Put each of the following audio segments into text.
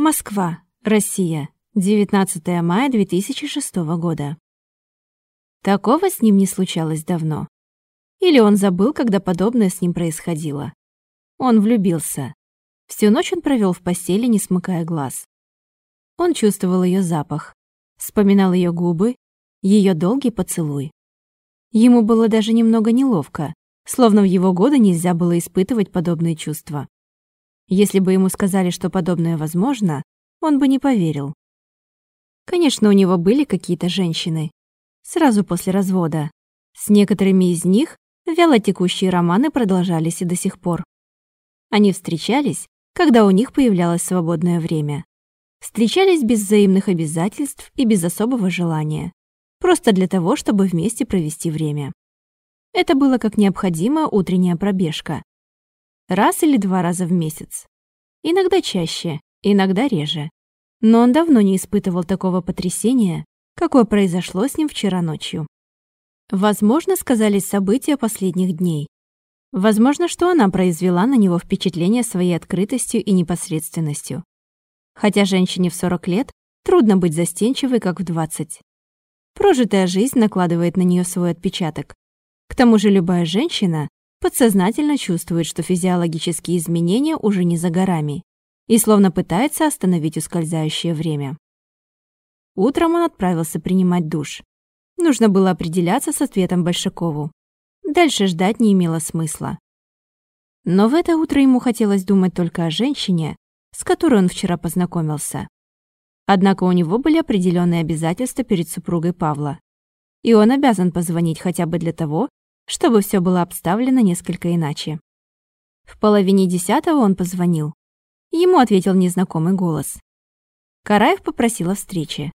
Москва, Россия. 19 мая 2006 года. Такого с ним не случалось давно. Или он забыл, когда подобное с ним происходило. Он влюбился. Всю ночь он провел в постели, не смыкая глаз. Он чувствовал ее запах, вспоминал ее губы, ее долгий поцелуй. Ему было даже немного неловко, словно в его годы нельзя было испытывать подобные чувства. Если бы ему сказали, что подобное возможно, он бы не поверил. Конечно, у него были какие-то женщины. Сразу после развода. С некоторыми из них вялотекущие романы продолжались и до сих пор. Они встречались, когда у них появлялось свободное время. Встречались без взаимных обязательств и без особого желания. Просто для того, чтобы вместе провести время. Это было как необходимая утренняя пробежка. Раз или два раза в месяц. Иногда чаще, иногда реже. Но он давно не испытывал такого потрясения, какое произошло с ним вчера ночью. Возможно, сказались события последних дней. Возможно, что она произвела на него впечатление своей открытостью и непосредственностью. Хотя женщине в 40 лет трудно быть застенчивой, как в 20. Прожитая жизнь накладывает на нее свой отпечаток. К тому же любая женщина подсознательно чувствует, что физиологические изменения уже не за горами и словно пытается остановить ускользающее время. Утром он отправился принимать душ. Нужно было определяться с ответом Большакову. Дальше ждать не имело смысла. Но в это утро ему хотелось думать только о женщине, с которой он вчера познакомился. Однако у него были определенные обязательства перед супругой Павла. И он обязан позвонить хотя бы для того, чтобы все было обставлено несколько иначе. В половине десятого он позвонил. Ему ответил незнакомый голос. Караев попросил о встрече.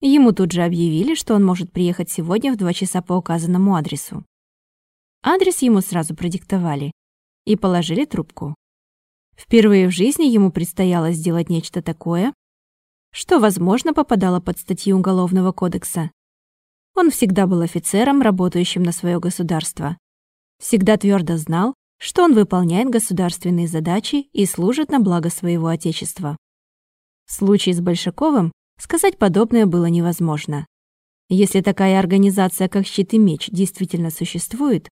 Ему тут же объявили, что он может приехать сегодня в два часа по указанному адресу. Адрес ему сразу продиктовали и положили трубку. Впервые в жизни ему предстояло сделать нечто такое, что, возможно, попадало под статью Уголовного кодекса. Он всегда был офицером, работающим на свое государство. Всегда твердо знал, что он выполняет государственные задачи и служит на благо своего Отечества. В случае с Большаковым сказать подобное было невозможно. Если такая организация, как «Щит и меч», действительно существует,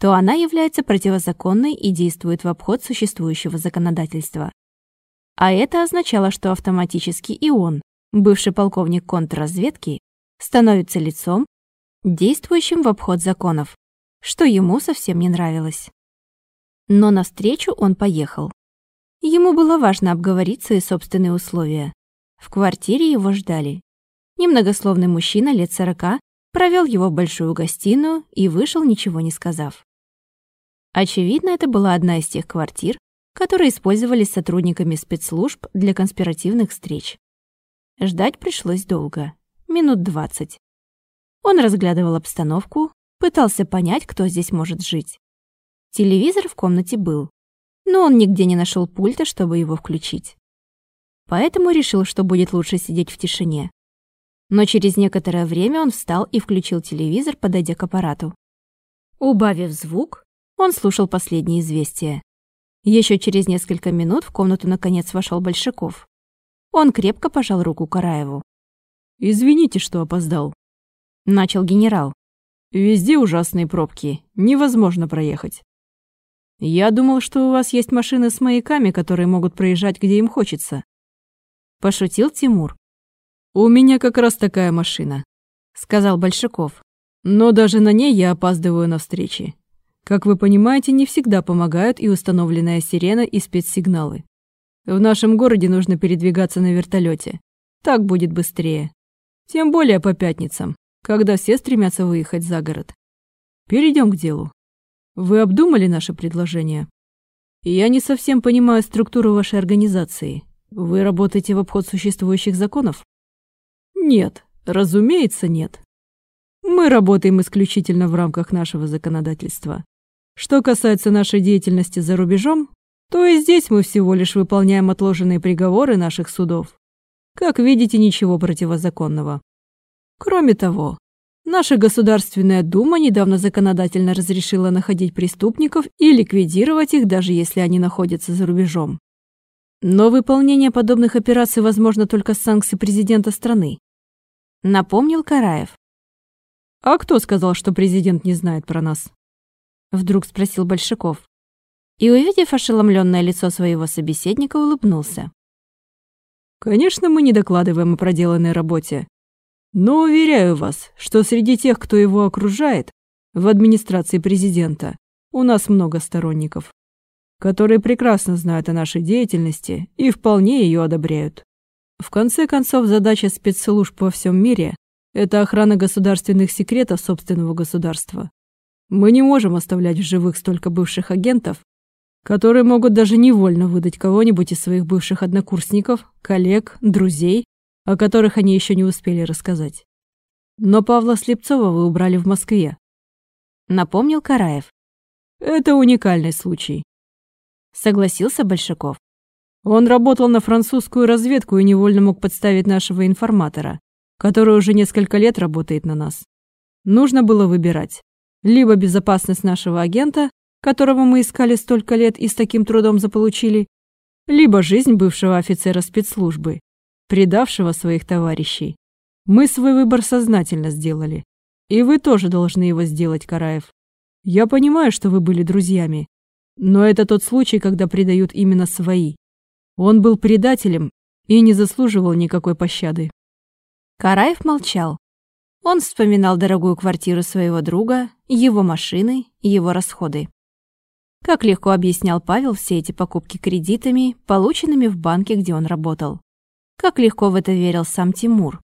то она является противозаконной и действует в обход существующего законодательства. А это означало, что автоматически и он, бывший полковник контрразведки, становится лицом, действующим в обход законов, что ему совсем не нравилось. Но навстречу он поехал. Ему было важно обговорить свои собственные условия. В квартире его ждали. Немногословный мужчина лет сорока провел его в большую гостиную и вышел, ничего не сказав. Очевидно, это была одна из тех квартир, которые использовались сотрудниками спецслужб для конспиративных встреч. Ждать пришлось долго, минут двадцать. Он разглядывал обстановку, пытался понять, кто здесь может жить. Телевизор в комнате был, но он нигде не нашел пульта, чтобы его включить. Поэтому решил, что будет лучше сидеть в тишине. Но через некоторое время он встал и включил телевизор, подойдя к аппарату. Убавив звук, он слушал последние известия. Еще через несколько минут в комнату наконец вошел Большаков. Он крепко пожал руку Караеву. «Извините, что опоздал», — начал генерал. «Везде ужасные пробки, невозможно проехать. Я думал, что у вас есть машины с маяками, которые могут проезжать, где им хочется. Пошутил Тимур. У меня как раз такая машина, сказал Большаков. Но даже на ней я опаздываю на встречи. Как вы понимаете, не всегда помогают и установленная сирена, и спецсигналы. В нашем городе нужно передвигаться на вертолете. Так будет быстрее. Тем более по пятницам, когда все стремятся выехать за город. Перейдем к делу. Вы обдумали наше предложение? Я не совсем понимаю структуру вашей организации. Вы работаете в обход существующих законов? Нет, разумеется, нет. Мы работаем исключительно в рамках нашего законодательства. Что касается нашей деятельности за рубежом, то и здесь мы всего лишь выполняем отложенные приговоры наших судов. Как видите, ничего противозаконного. Кроме того, Наша Государственная Дума недавно законодательно разрешила находить преступников и ликвидировать их, даже если они находятся за рубежом. Но выполнение подобных операций возможно только с санкций президента страны. Напомнил Караев. А кто сказал, что президент не знает про нас? Вдруг спросил Большаков. И, увидев ошеломленное лицо своего собеседника, улыбнулся. Конечно, мы не докладываем о проделанной работе. Но уверяю вас, что среди тех, кто его окружает, в администрации президента, у нас много сторонников, которые прекрасно знают о нашей деятельности и вполне ее одобряют. В конце концов, задача спецслужб во всем мире – это охрана государственных секретов собственного государства. Мы не можем оставлять в живых столько бывших агентов, которые могут даже невольно выдать кого-нибудь из своих бывших однокурсников, коллег, друзей, о которых они еще не успели рассказать. Но Павла Слепцова вы убрали в Москве. Напомнил Караев. Это уникальный случай. Согласился Большаков. Он работал на французскую разведку и невольно мог подставить нашего информатора, который уже несколько лет работает на нас. Нужно было выбирать. Либо безопасность нашего агента, которого мы искали столько лет и с таким трудом заполучили, либо жизнь бывшего офицера спецслужбы, предавшего своих товарищей. Мы свой выбор сознательно сделали. И вы тоже должны его сделать, Караев. Я понимаю, что вы были друзьями, но это тот случай, когда предают именно свои. Он был предателем и не заслуживал никакой пощады. Караев молчал. Он вспоминал дорогую квартиру своего друга, его машины, его расходы. Как легко объяснял Павел все эти покупки кредитами, полученными в банке, где он работал. Как легко в это верил сам Тимур.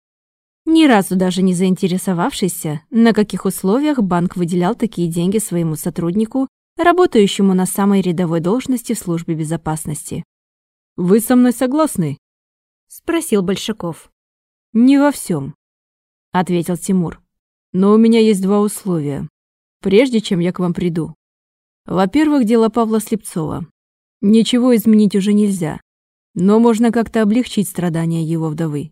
Ни разу даже не заинтересовавшийся, на каких условиях банк выделял такие деньги своему сотруднику, работающему на самой рядовой должности в службе безопасности. «Вы со мной согласны?» — спросил Большаков. «Не во всем, ответил Тимур. «Но у меня есть два условия, прежде чем я к вам приду. Во-первых, дело Павла Слепцова. Ничего изменить уже нельзя, но можно как-то облегчить страдания его вдовы.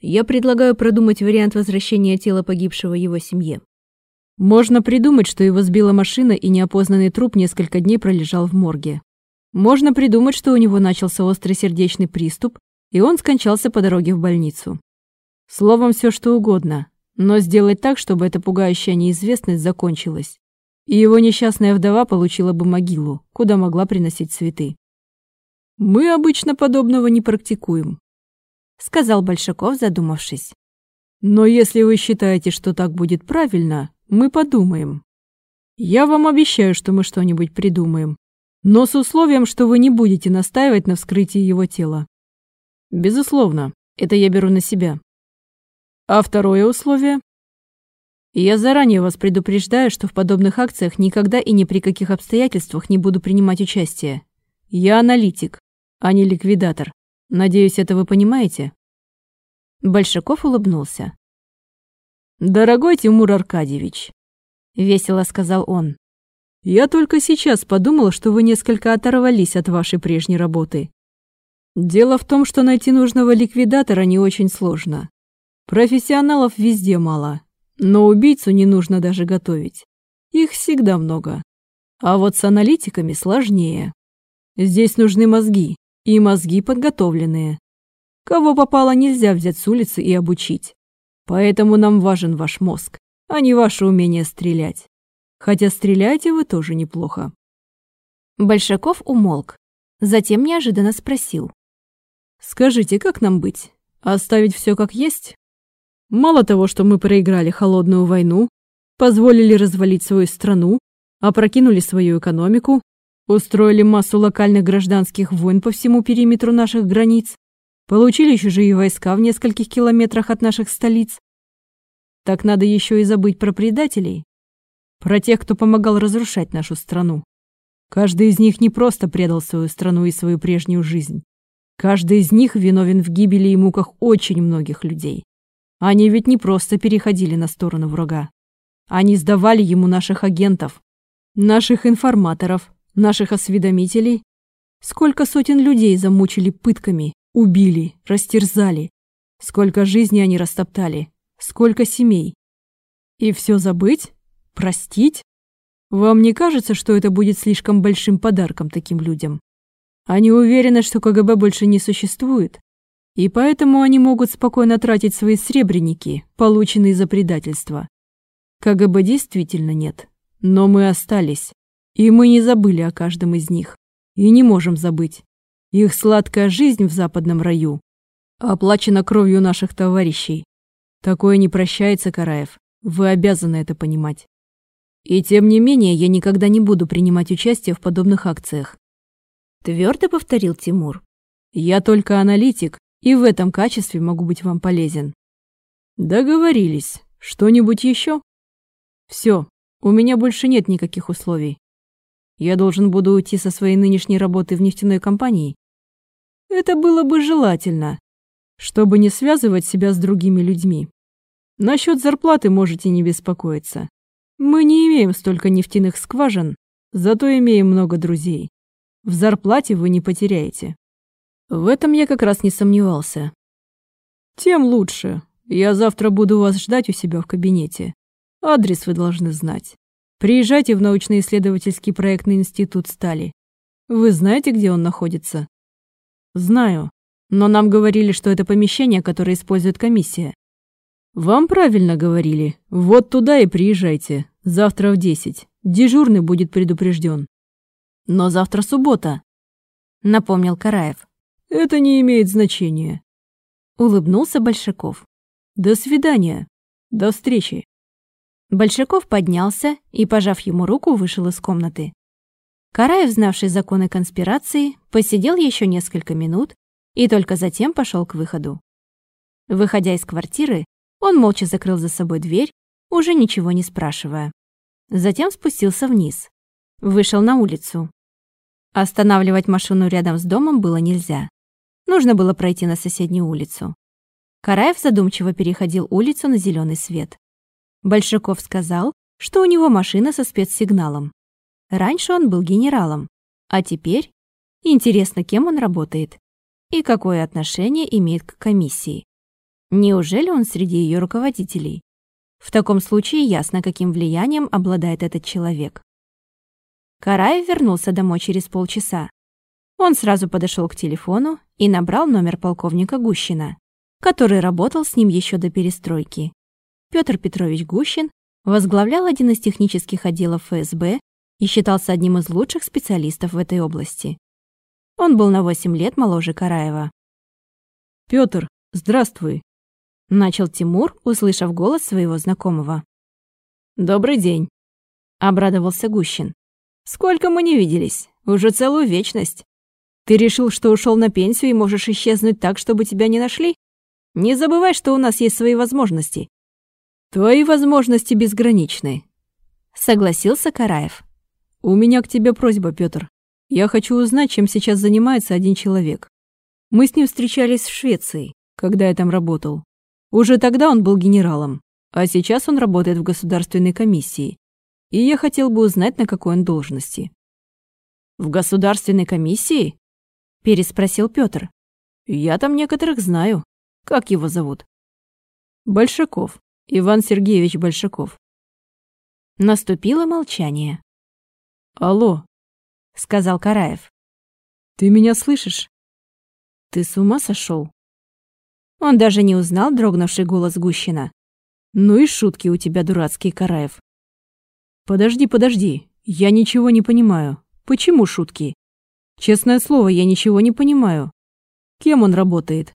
Я предлагаю продумать вариант возвращения тела погибшего его семье. Можно придумать, что его сбила машина и неопознанный труп несколько дней пролежал в морге. Можно придумать, что у него начался острый сердечный приступ, и он скончался по дороге в больницу. Словом, все что угодно, но сделать так, чтобы эта пугающая неизвестность закончилась и его несчастная вдова получила бы могилу, куда могла приносить цветы. «Мы обычно подобного не практикуем», — сказал Большаков, задумавшись. «Но если вы считаете, что так будет правильно, мы подумаем. Я вам обещаю, что мы что-нибудь придумаем, но с условием, что вы не будете настаивать на вскрытии его тела. Безусловно, это я беру на себя. А второе условие я заранее вас предупреждаю, что в подобных акциях никогда и ни при каких обстоятельствах не буду принимать участие. Я аналитик, а не ликвидатор. Надеюсь, это вы понимаете?» Большаков улыбнулся. «Дорогой Тимур Аркадьевич», — весело сказал он, «я только сейчас подумал, что вы несколько оторвались от вашей прежней работы. Дело в том, что найти нужного ликвидатора не очень сложно. Профессионалов везде мало, но убийцу не нужно даже готовить. Их всегда много. А вот с аналитиками сложнее. Здесь нужны мозги, и мозги подготовленные. Кого попало, нельзя взять с улицы и обучить. Поэтому нам важен ваш мозг, а не ваше умение стрелять. Хотя стреляете вы тоже неплохо. Большаков умолк, затем неожиданно спросил. «Скажите, как нам быть? Оставить все как есть? Мало того, что мы проиграли холодную войну, позволили развалить свою страну, опрокинули свою экономику, устроили массу локальных гражданских войн по всему периметру наших границ, получили чужие войска в нескольких километрах от наших столиц. Так надо еще и забыть про предателей, про тех, кто помогал разрушать нашу страну. Каждый из них не просто предал свою страну и свою прежнюю жизнь. Каждый из них виновен в гибели и муках очень многих людей. Они ведь не просто переходили на сторону врага. Они сдавали ему наших агентов, наших информаторов, наших осведомителей. Сколько сотен людей замучили пытками, убили, растерзали. Сколько жизней они растоптали, сколько семей. И все забыть? Простить? Вам не кажется, что это будет слишком большим подарком таким людям? Они уверены, что КГБ больше не существует, и поэтому они могут спокойно тратить свои сребреники, полученные за предательство. КГБ действительно нет, но мы остались, и мы не забыли о каждом из них, и не можем забыть. Их сладкая жизнь в западном раю оплачена кровью наших товарищей. Такое не прощается, Караев. Вы обязаны это понимать. И тем не менее, я никогда не буду принимать участие в подобных акциях. Твердо повторил Тимур. Я только аналитик, и в этом качестве могу быть вам полезен. Договорились. Что-нибудь еще? Все, у меня больше нет никаких условий. Я должен буду уйти со своей нынешней работы в нефтяной компании. Это было бы желательно, чтобы не связывать себя с другими людьми. Насчет зарплаты можете не беспокоиться. Мы не имеем столько нефтяных скважин, зато имеем много друзей. В зарплате вы не потеряете. В этом я как раз не сомневался. Тем лучше. Я завтра буду вас ждать у себя в кабинете. Адрес вы должны знать. Приезжайте в научно-исследовательский проектный институт стали. Вы знаете, где он находится? Знаю. Но нам говорили, что это помещение, которое использует комиссия. Вам правильно говорили. Вот туда и приезжайте. Завтра в десять. Дежурный будет предупрежден. Но завтра суббота, напомнил Караев. Это не имеет значения. Улыбнулся Большаков. До свидания. До встречи. Большаков поднялся и, пожав ему руку, вышел из комнаты. Караев, знавший законы конспирации, посидел еще несколько минут и только затем пошел к выходу. Выходя из квартиры, он молча закрыл за собой дверь, уже ничего не спрашивая. Затем спустился вниз. Вышел на улицу. Останавливать машину рядом с домом было нельзя. Нужно было пройти на соседнюю улицу. Караев задумчиво переходил улицу на зеленый свет. Большаков сказал, что у него машина со спецсигналом. Раньше он был генералом, а теперь интересно, кем он работает и какое отношение имеет к комиссии. Неужели он среди ее руководителей? В таком случае ясно, каким влиянием обладает этот человек. Караев вернулся домой через полчаса. Он сразу подошел к телефону и набрал номер полковника Гущина, который работал с ним еще до перестройки. Петр Петрович Гущин возглавлял один из технических отделов ФСБ и считался одним из лучших специалистов в этой области. Он был на 8 лет моложе Караева. «Пётр, здравствуй!» Начал Тимур, услышав голос своего знакомого. «Добрый день», — обрадовался Гущин. «Сколько мы не виделись? Уже целую вечность. Ты решил, что ушел на пенсию и можешь исчезнуть так, чтобы тебя не нашли? Не забывай, что у нас есть свои возможности». «Твои возможности безграничны», — согласился Караев. «У меня к тебе просьба, Пётр. Я хочу узнать, чем сейчас занимается один человек. Мы с ним встречались в Швеции, когда я там работал. Уже тогда он был генералом, а сейчас он работает в государственной комиссии. И я хотел бы узнать, на какой он должности. В государственной комиссии? Переспросил Петр. Я там некоторых знаю. Как его зовут? Большаков. Иван Сергеевич Большаков. Наступило молчание. Алло, сказал Караев. Ты меня слышишь? Ты с ума сошел? Он даже не узнал дрогнувший голос Гущина. «Ну и шутки у тебя дурацкие, Караев». «Подожди, подожди, я ничего не понимаю. Почему шутки? Честное слово, я ничего не понимаю. Кем он работает?»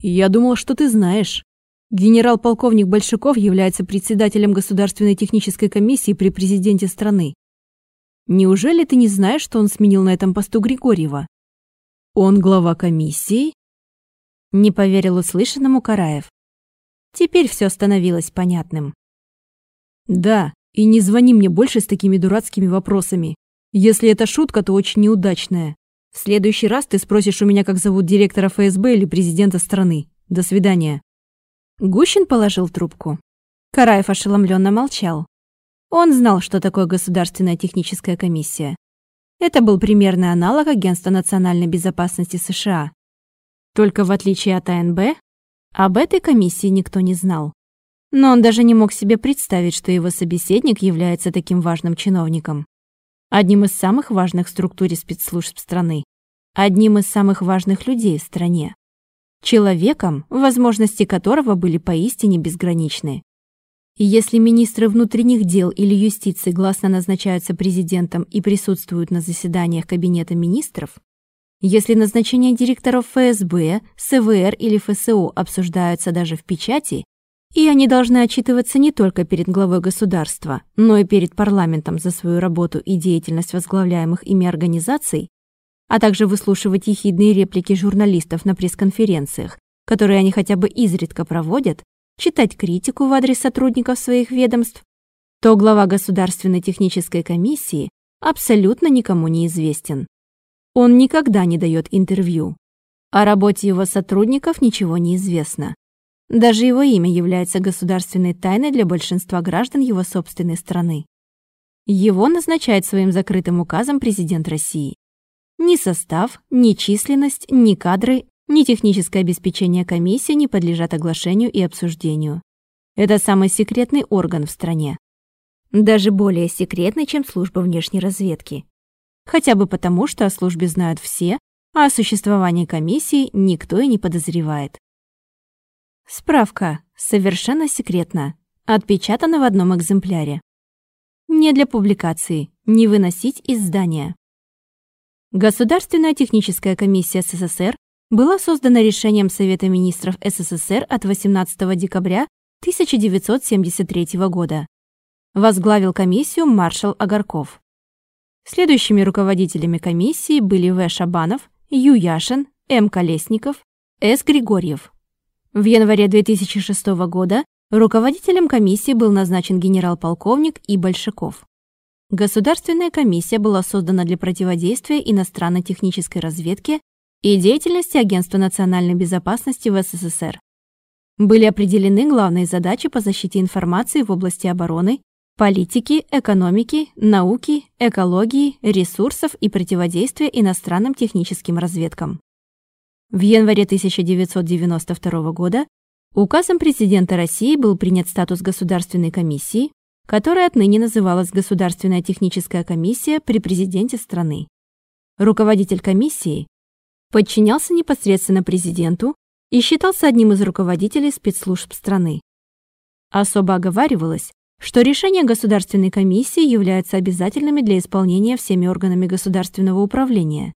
«Я думал, что ты знаешь. Генерал-полковник Большаков является председателем Государственной технической комиссии при президенте страны. Неужели ты не знаешь, что он сменил на этом посту Григорьева? Он глава комиссии? Не поверил услышанному Караев. Теперь все становилось понятным. Да, и не звони мне больше с такими дурацкими вопросами. Если это шутка, то очень неудачная. В следующий раз ты спросишь у меня, как зовут директора ФСБ или президента страны. До свидания. Гущин положил трубку. Караев ошеломленно молчал. Он знал, что такое Государственная техническая комиссия. Это был примерный аналог Агентства национальной безопасности США. Только в отличие от АНБ, об этой комиссии никто не знал. Но он даже не мог себе представить, что его собеседник является таким важным чиновником. Одним из самых важных в структуре спецслужб страны. одним из самых важных людей в стране, человеком, возможности которого были поистине безграничны. И если министры внутренних дел или юстиции гласно назначаются президентом и присутствуют на заседаниях Кабинета министров, если назначение директоров ФСБ, СВР или ФСО обсуждаются даже в печати, и они должны отчитываться не только перед главой государства, но и перед парламентом за свою работу и деятельность возглавляемых ими организаций, а также выслушивать ехидные реплики журналистов на пресс-конференциях, которые они хотя бы изредка проводят, читать критику в адрес сотрудников своих ведомств, то глава Государственной технической комиссии абсолютно никому не известен. Он никогда не дает интервью. О работе его сотрудников ничего не известно. Даже его имя является государственной тайной для большинства граждан его собственной страны. Его назначает своим закрытым указом президент России. Ни состав, ни численность, ни кадры, ни техническое обеспечение комиссии не подлежат оглашению и обсуждению. Это самый секретный орган в стране. Даже более секретный, чем служба внешней разведки. Хотя бы потому, что о службе знают все, а о существовании комиссии никто и не подозревает. Справка. Совершенно секретно. Отпечатана в одном экземпляре. Не для публикации. Не выносить из здания. Государственная техническая комиссия СССР была создана решением Совета министров СССР от 18 декабря 1973 года. Возглавил комиссию маршал Агарков. Следующими руководителями комиссии были В. Шабанов, Ю. Яшин, М. Колесников, С. Григорьев. В январе 2006 года руководителем комиссии был назначен генерал-полковник И. Большаков. Государственная комиссия была создана для противодействия иностранной технической разведке и деятельности Агентства национальной безопасности в СССР. Были определены главные задачи по защите информации в области обороны, политики, экономики, науки, экологии, ресурсов и противодействия иностранным техническим разведкам. В январе 1992 года указом президента России был принят статус Государственной комиссии, которая отныне называлась Государственная техническая комиссия при президенте страны. Руководитель комиссии подчинялся непосредственно президенту и считался одним из руководителей спецслужб страны. Особо оговаривалось, что решения Государственной комиссии являются обязательными для исполнения всеми органами государственного управления,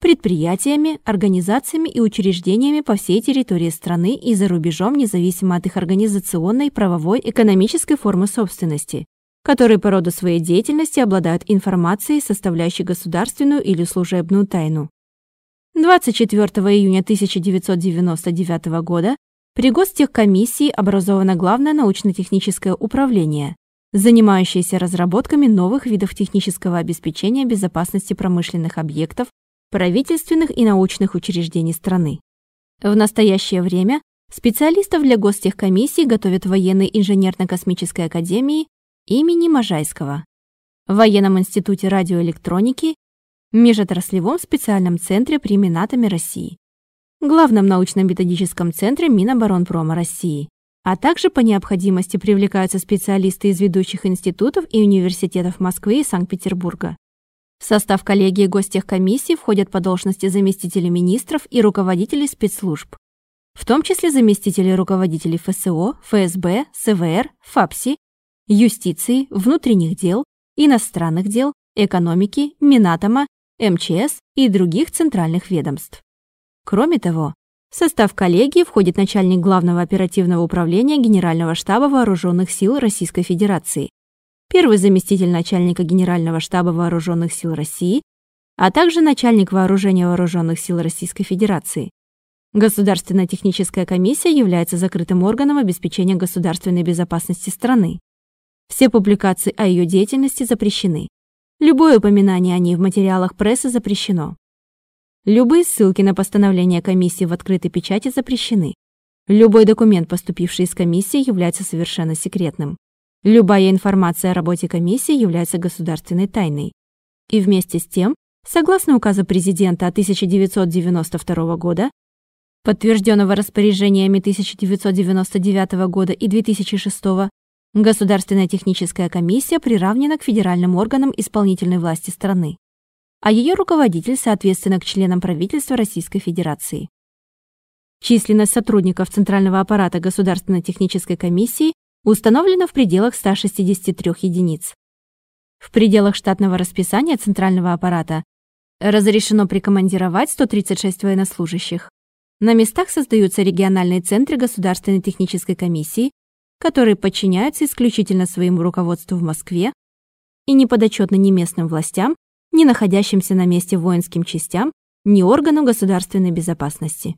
предприятиями, организациями и учреждениями по всей территории страны и за рубежом, независимо от их организационной, правовой, экономической формы собственности, которые по роду своей деятельности обладают информацией, составляющей государственную или служебную тайну. 24 июня 1999 года при Гостехкомиссии образовано Главное научно-техническое управление, занимающееся разработками новых видов технического обеспечения безопасности промышленных объектов правительственных и научных учреждений страны. В настоящее время специалистов для гостехкомиссии готовят в военной инженерно-космической академии имени Можайского, в Военном институте радиоэлектроники, Межотраслевом специальном центре при Минатоме России, главном научно-методическом центре Миноборонпрома России, а также по необходимости привлекаются специалисты из ведущих институтов и университетов Москвы и Санкт-Петербурга. В состав коллегии гостехкомиссии входят по должности заместители министров и руководители спецслужб, в том числе заместители руководителей ФСО, ФСБ, СВР, ФАПСИ, юстиции, внутренних дел, иностранных дел, экономики, Минатома, МЧС и других центральных ведомств. Кроме того, в состав коллегии входит начальник Главного оперативного управления Генерального штаба Вооруженных сил Российской Федерации, первый заместитель начальника Генерального штаба Вооруженных сил России, а также начальник Вооружения Вооруженных сил Российской Федерации. Государственная техническая комиссия является закрытым органом обеспечения государственной безопасности страны. Все публикации о ее деятельности запрещены. Любое упоминание о ней в материалах прессы запрещено. Любые ссылки на постановление комиссии в открытой печати запрещены. Любой документ, поступивший из комиссии, является совершенно секретным. Любая информация о работе комиссии является государственной тайной. И вместе с тем, согласно указу президента 1992 года, подтвержденного распоряжениями 1999 года и 2006, Государственная техническая комиссия приравнена к федеральным органам исполнительной власти страны. а ее руководитель, соответственно, к членам правительства Российской Федерации. Численность сотрудников Центрального аппарата Государственной технической комиссии установлена в пределах 163 единиц. В пределах штатного расписания Центрального аппарата разрешено прикомандировать 136 военнослужащих. На местах создаются региональные центры Государственной технической комиссии, которые подчиняются исключительно своему руководству в Москве и не подотчетны ни местным властям, ни находящимся на месте воинским частям, ни органам государственной безопасности.